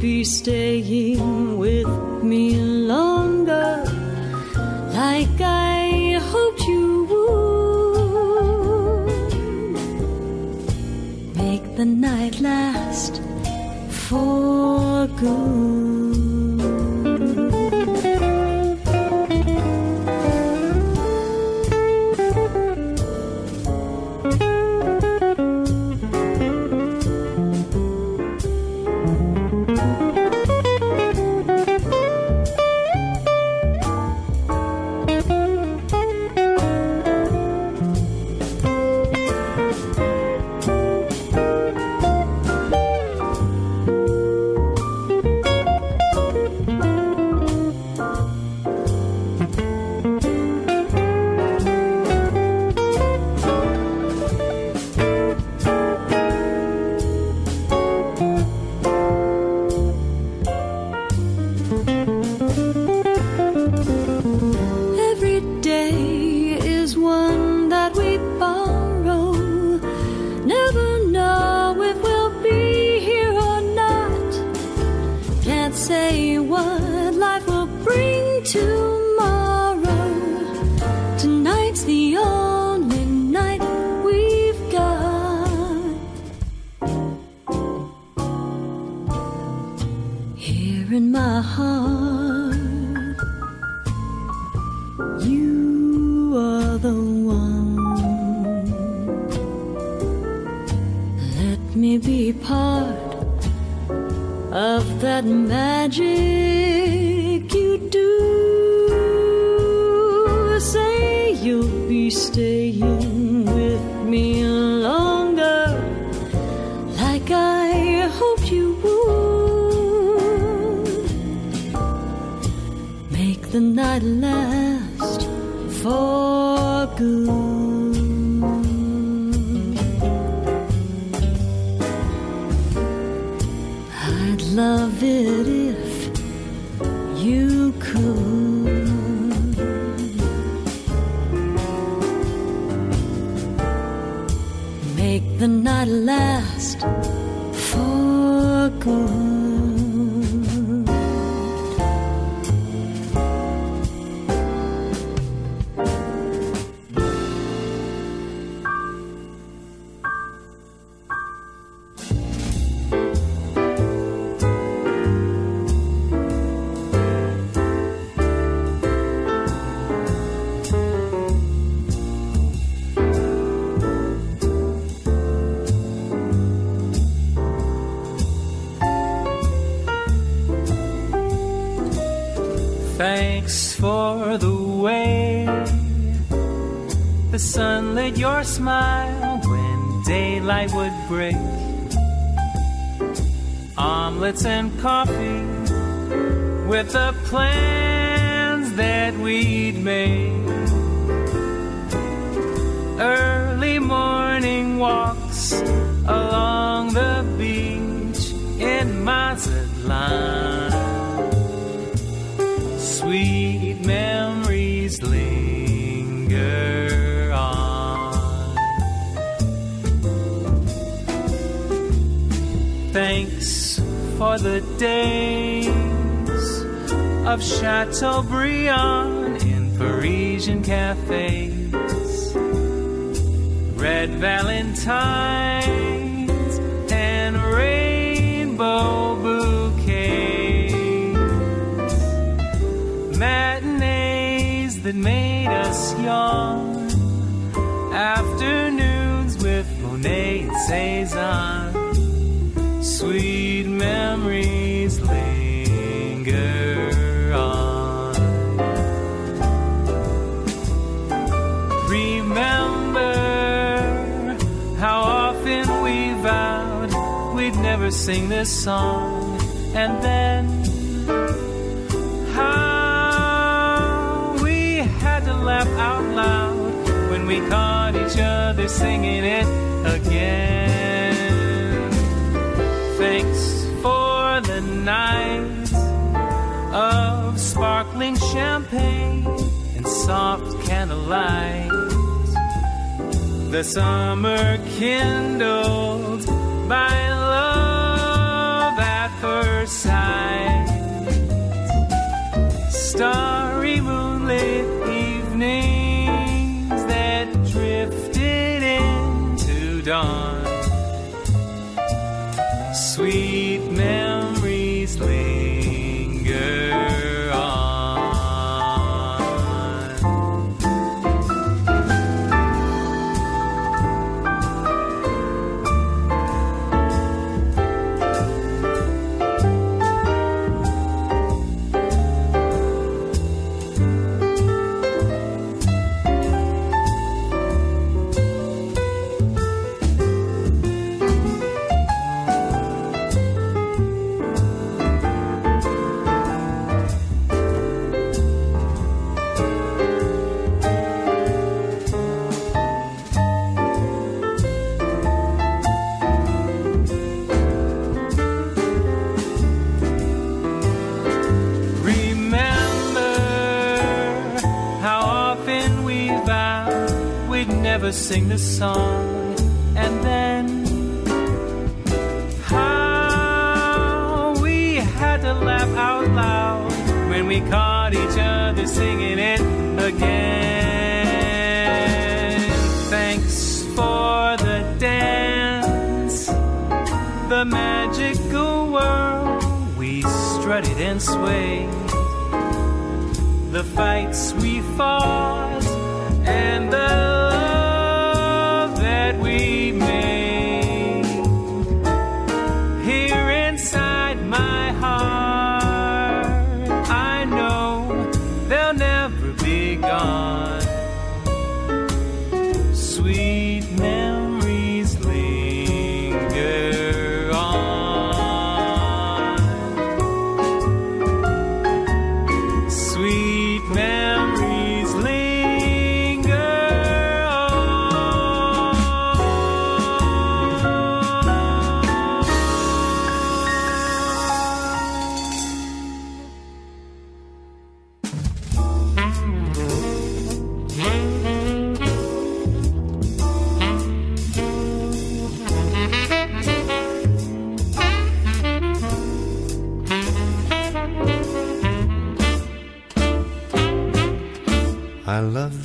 be staying with me longer, like I hoped you would. Make the night last for good. Your smile when daylight would break. Omelets and coffee with the plans that we'd made. Early days of Chateaubriand in Parisian cafes. Red valentines and rainbow bouquets, matinees that made us young, afternoons with Monet and Cezanne, sweet memories sing this song, and then how we had to laugh out loud when we caught each other singing it again. Thanks for the night of sparkling champagne and soft candlelight the summer kindled by dawn. This song, and then how we had to laugh out loud when we caught each other singing it again. Thanks for the dance, the magical world we strutted and swayed the fights we fought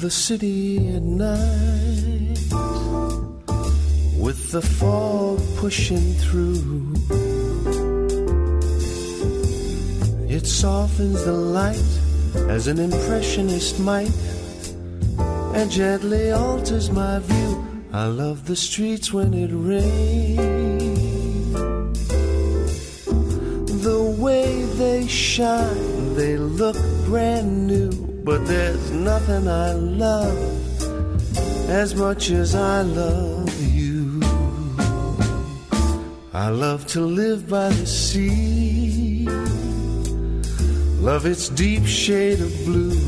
the city at night with the fog pushing through. It softens the light as an impressionist might and gently alters my view. I love the streets when it rains, the way they shine they look brand new, but there's nothing I love as much as I love you. I love to live by the sea, love its deep shade of blue.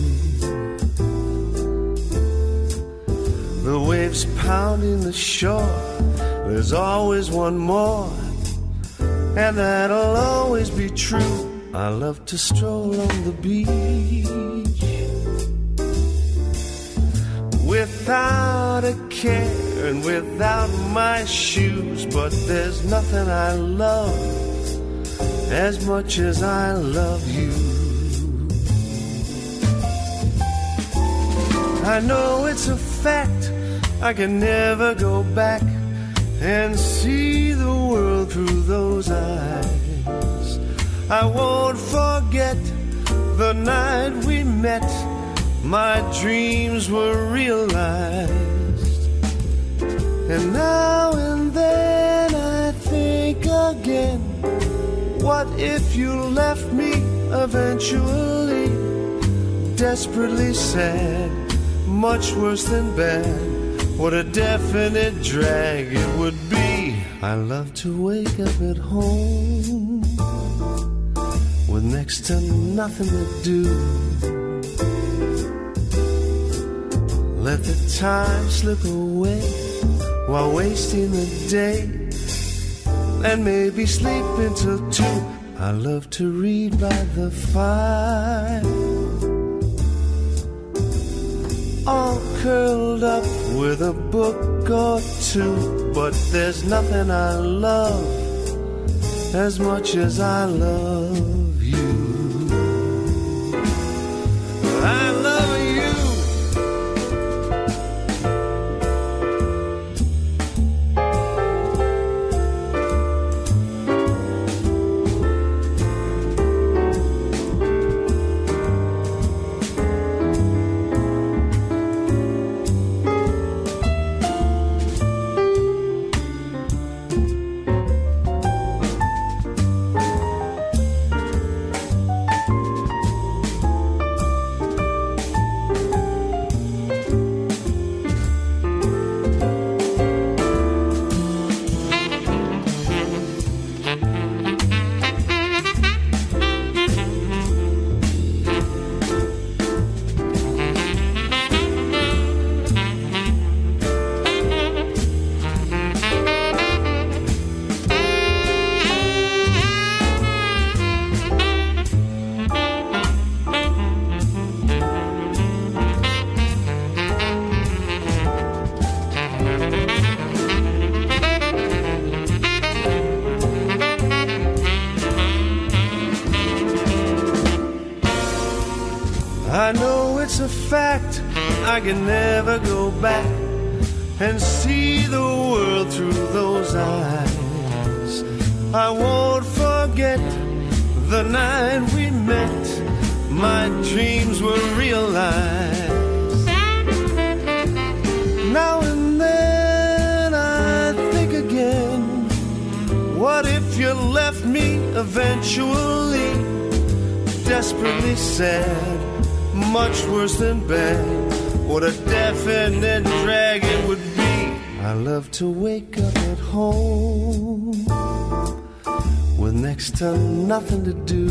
The waves pounding the shore, there's always one more, and that'll always be true. I love to stroll on the beach without a care and without my shoes. But there's nothing I love as much as I love you. I know it's a fact, I can never go back and see the world through those eyes. I won't forget the night we met. My dreams were realized. And now and then I think again. What if you left me eventually? Desperately sad, much worse than bad. What a definite drag it would be. I love to wake up at home with next to nothing to do. Let the time slip away while wasting the day, and maybe sleep until two. I love to read by the fire, all curled up with a book or two. But there's nothing I love as much as I love. Can never go back and see the world through those eyes. I won't forget the night we met. My dreams were realized. Now and then I think again. What if you left me eventually? Desperately sad much worse than bad. What a definite drag it would be. I love to wake up at home with next to nothing to do.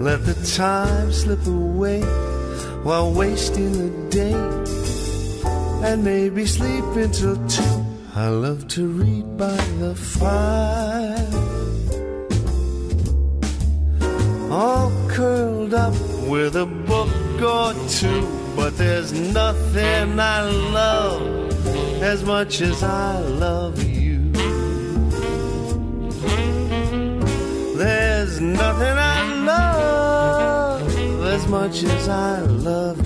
Let the time slip away while wasting the day and maybe sleep until two. I love to read by the fire as much as I love you. There's nothing I love as much as I love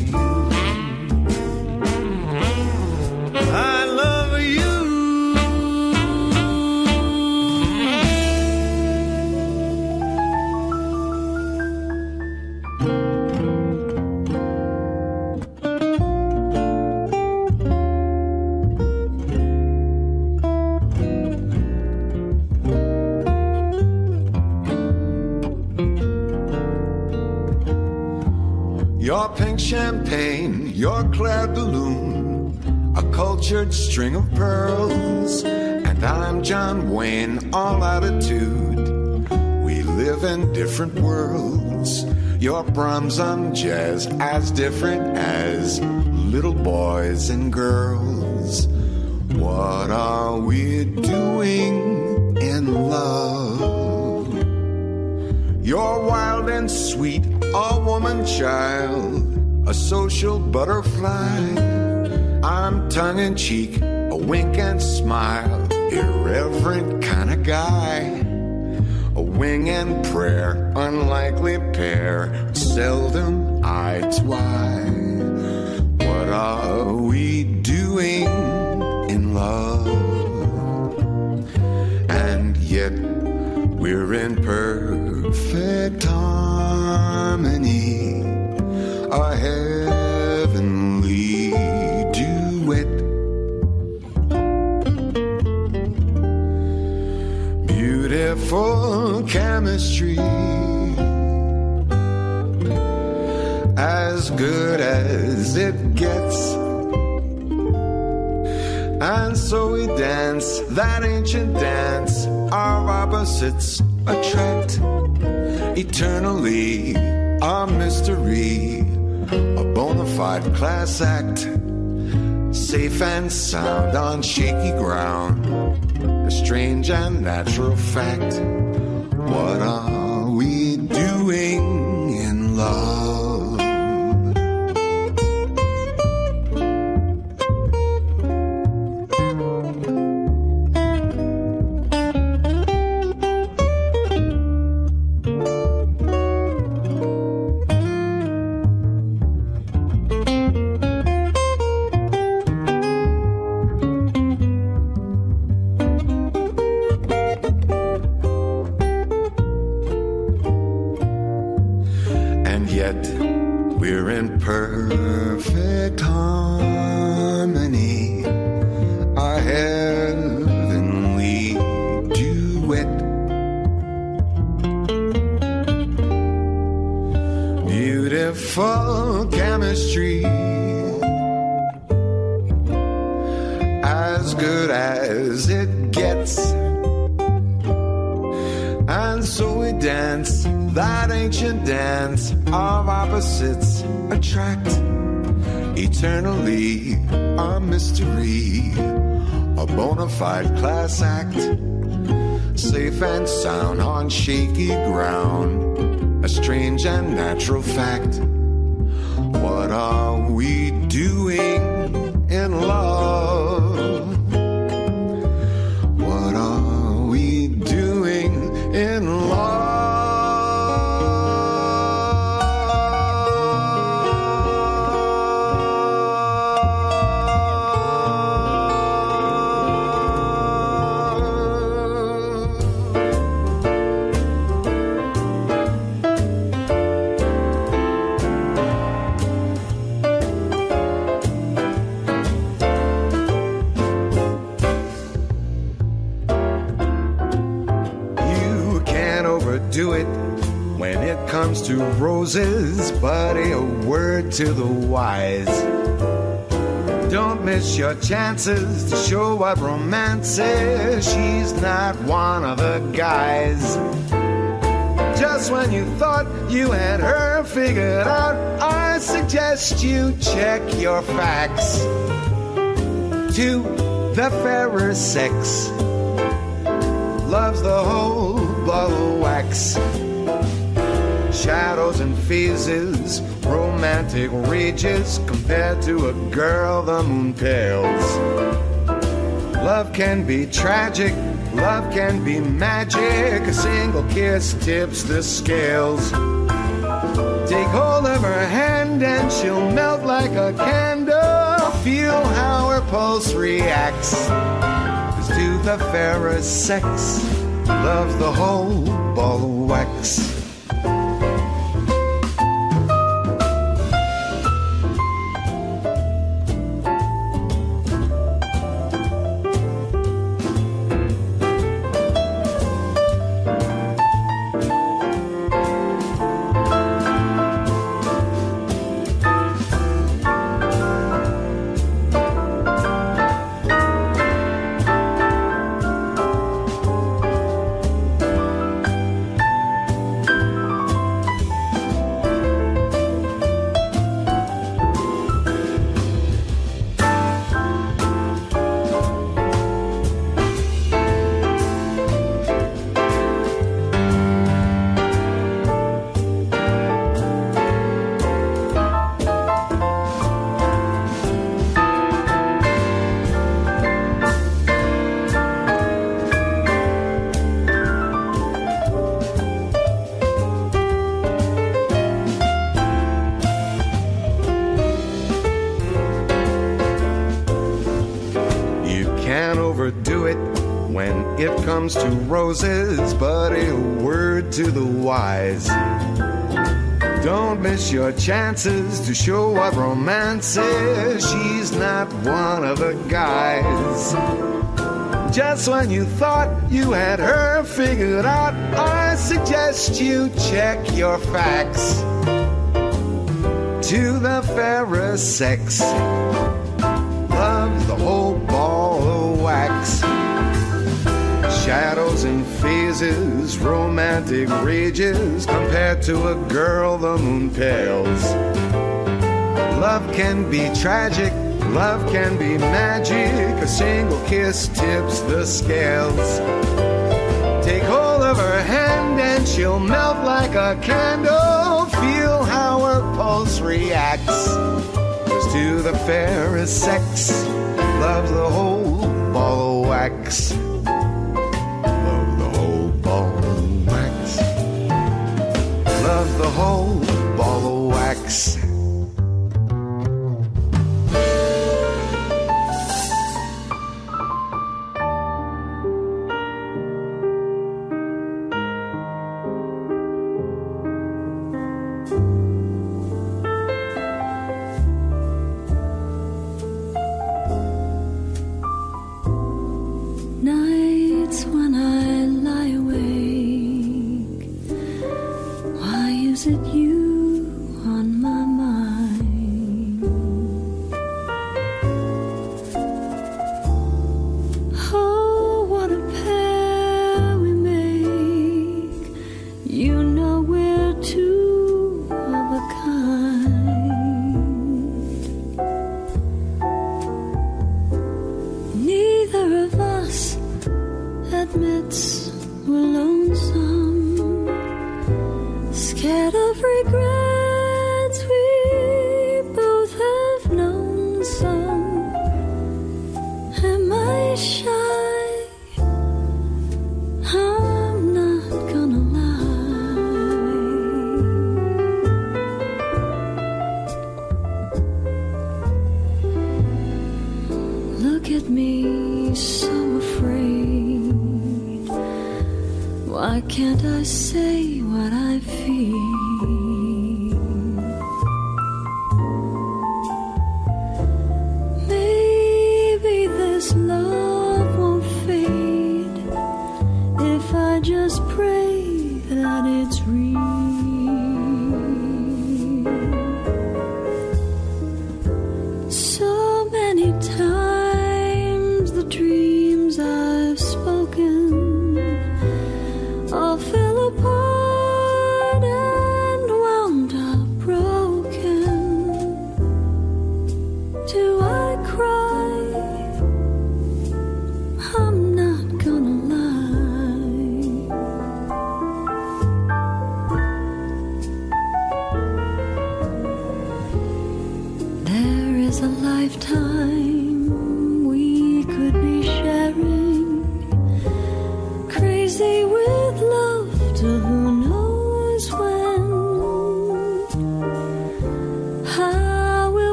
cultured string of pearls, and I'm John Wayne, all attitude. We live in different worlds. Your Brahms on jazz, as different as little boys and girls. What are we doing in love? You're wild and sweet, a woman child, a social butterfly. I'm tongue in cheek, a wink and smile, irreverent kind of guy. A wing and prayer, unlikely pair, seldom to eye. What are we doing in love? And yet we're in perfect harmony, good as it gets. And so we dance that ancient dance, our opposites attract eternally. A mystery, a bona fide class act, safe and sound on shaky ground, a strange and natural fact. What are yet we're in perfect harmony. A heavenly duet. Beautiful chemistry. As good as it gets. And so we dance that ancient dance of opposites attract eternally a mystery, a bona fide class act, safe and sound on shaky ground, a strange and natural fact. What are we doing in love? Roses, buddy. A word to the wise. Don't miss your chances to show what romance is. She's not one of the guys. Just when you thought you had her figured out, I suggest you check your facts. To the fairer sex loves the whole ball of wax. Shadows and phases, romantic rages compared to a girl the moon pales. Love can be tragic, love can be magic. A single kiss tips the scales. Take hold of her hand and she'll melt like a candle. Feel how her pulse reacts. 'Cause to the fairer sex, loves the whole ball of wax. Comes to roses, but a word to the wise. Don't miss your chances to show what romance is. She's not one of the guys. Just when you thought you had her figured out, I suggest you check your facts. To the fairest sex, Shadows and phases, romantic rages, compared to a girl the moon pales. Love can be tragic, love can be magic. A single kiss tips the scales. Take hold of her hand and she'll melt like a candle. Feel how her pulse reacts. To the fairest sex, loves the whole ball of wax.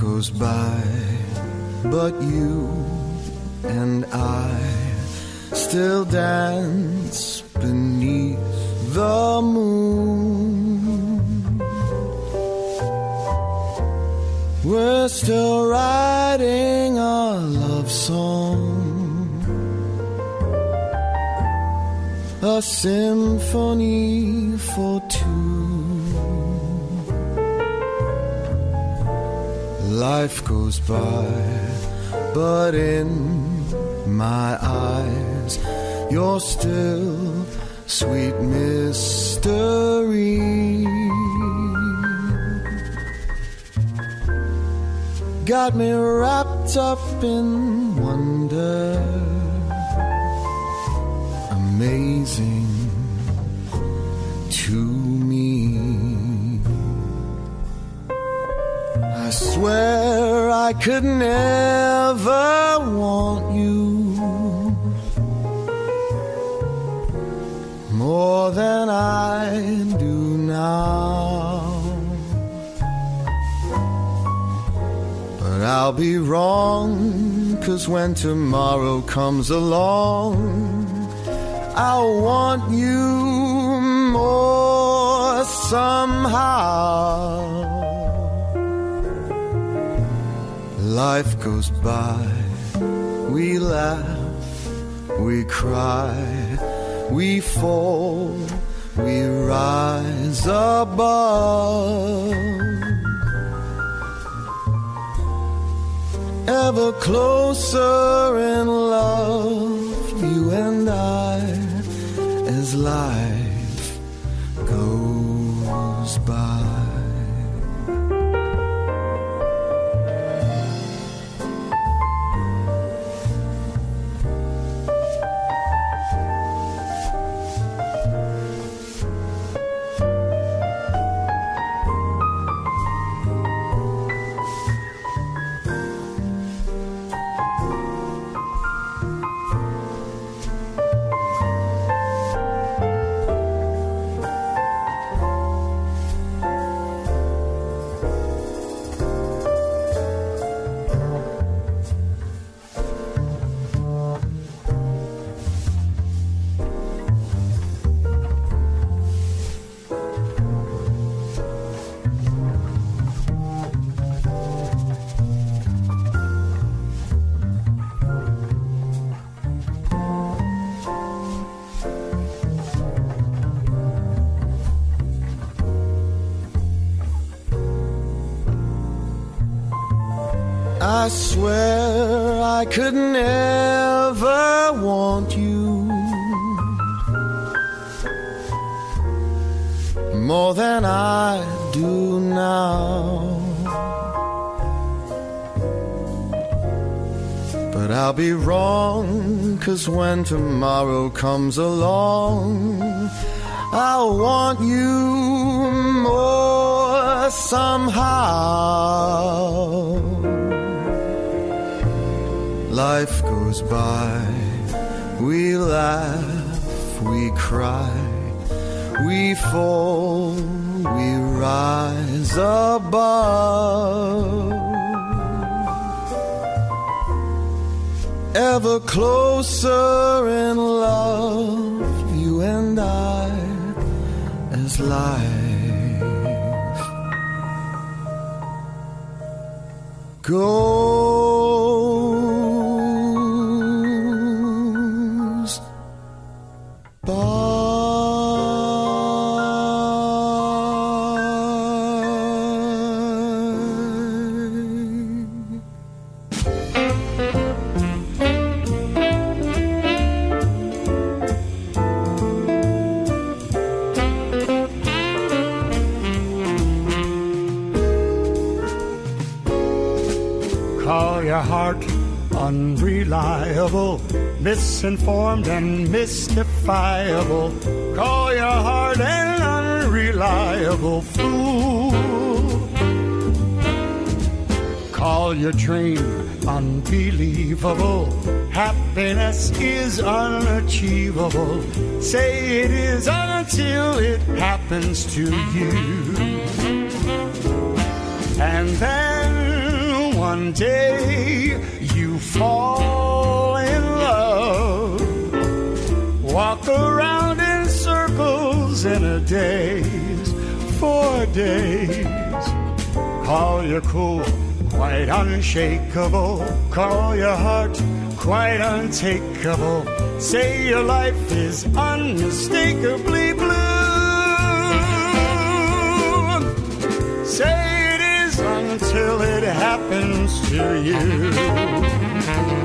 Goes by, but you and I still dance beneath the moon. We're still writing a love song, a symphony Life goes by, but in my eyes, you're still sweet mystery. Got me wrapped up in I could never want you more than I do now. But I'll be wrong, cause when tomorrow comes along, I'll want you more somehow. Life goes by, we laugh, we cry, we fall, we rise above. Ever closer in love, you and I, as life I swear I could never want you more than I do now. But I'll be wrong, cause when tomorrow comes along, I'll want you more somehow. Life goes by, we laugh, we cry, we fall, we rise above. Ever closer in love, you and I, as life goes misinformed and mystifiable. Call your heart an unreliable fool. Call your dream unbelievable. Happiness is unachievable. Say it is until it happens to you. And then one day you fall. Walk around in circles in a daze, for days. Call your cool quite unshakable. Call your heart quite untakeable. Say your life is unmistakably blue. Say it is until it happens to you.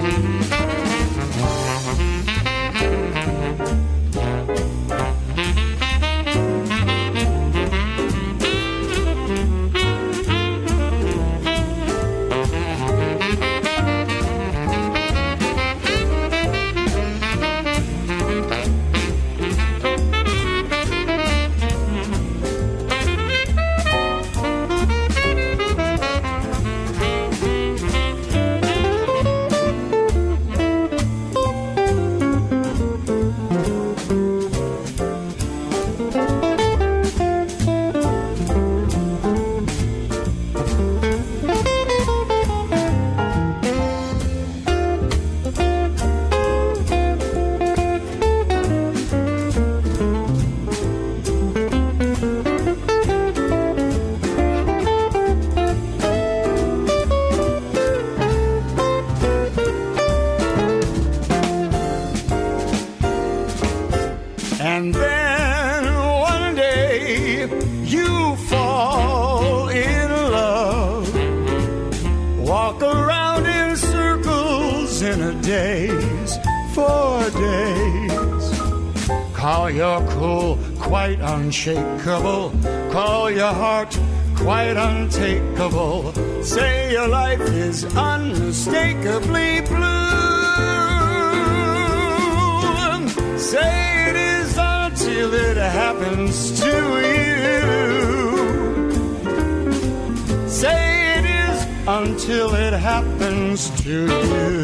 Unshakable. Call your heart quite untakeable. Say your life is unmistakably blue. Say it is until it happens to you. Say it is until it happens to you.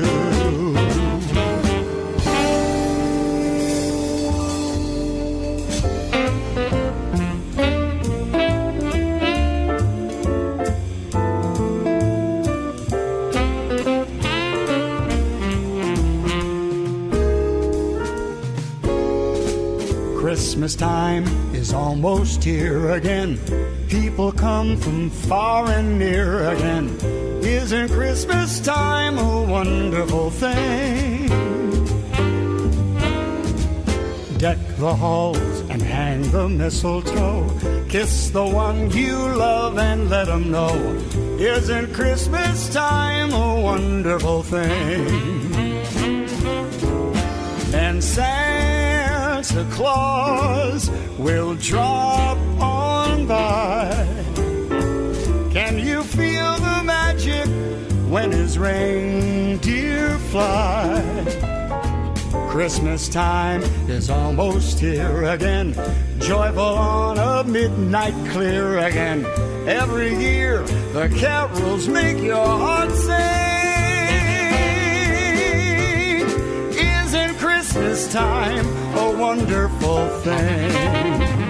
Almost here again. People come from far and near again. Isn't Christmas time a wonderful thing? Deck the halls and hang the mistletoe. Kiss the one you love and let them know. Isn't Christmas time a wonderful thing? And Santa Claus will drop on by. Can you feel the magic when his reindeer fly. Christmas time is almost here again, joyful on a midnight clear again. Every year the carols make your heart sing. Christmas time a wonderful thing?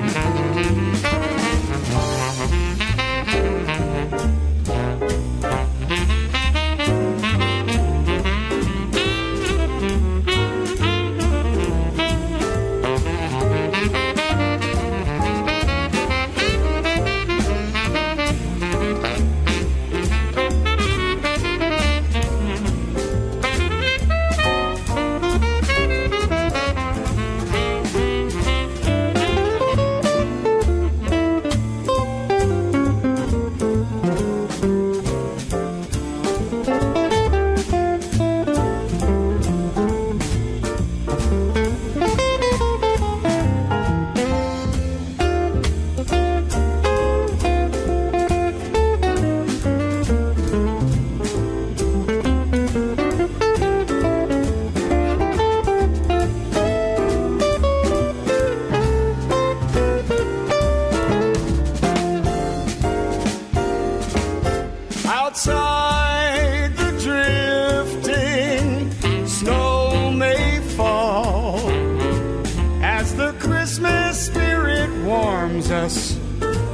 Us,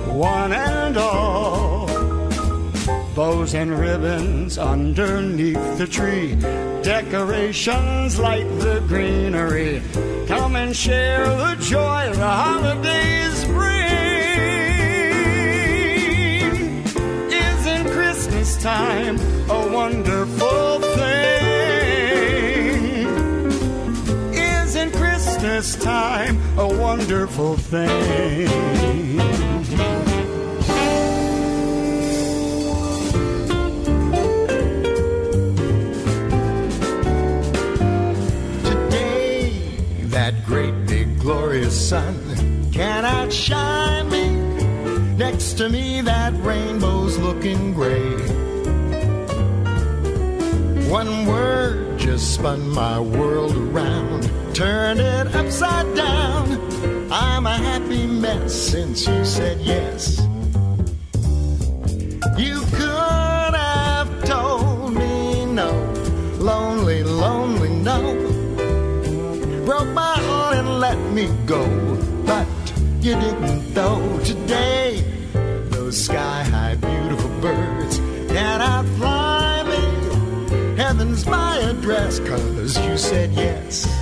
one and all. Bows and ribbons underneath the tree, decorations light the greenery. Come and share the joy the holidays bring. Isn't Christmas time a wonderful thing? Christmas time a wonderful thing? Today, that great big glorious sun can outshine me. Next to me, that rainbow's looking gray. One word just spun my world around, turned it upside down. I'm a happy mess since you said yes. You could have told me no, lonely, lonely no broke my heart and let me go. But you didn't though today. Those sky high beautiful birds cannot fly me. Heaven's my address, cause you said yes.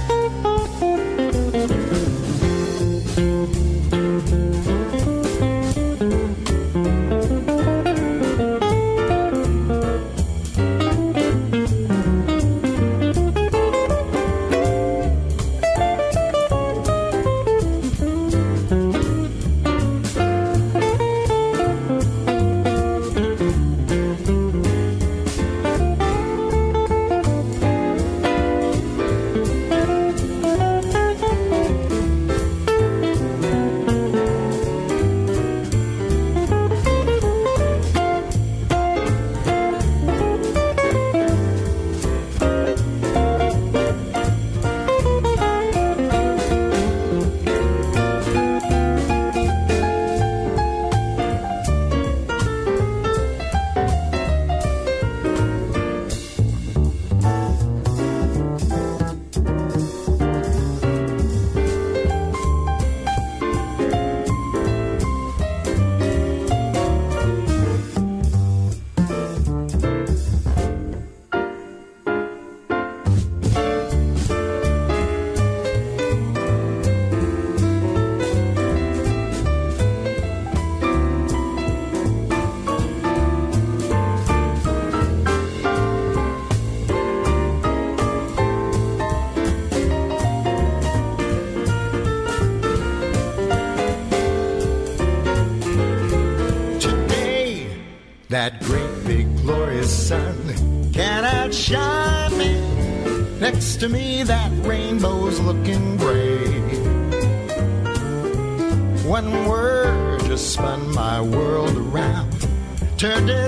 Turned it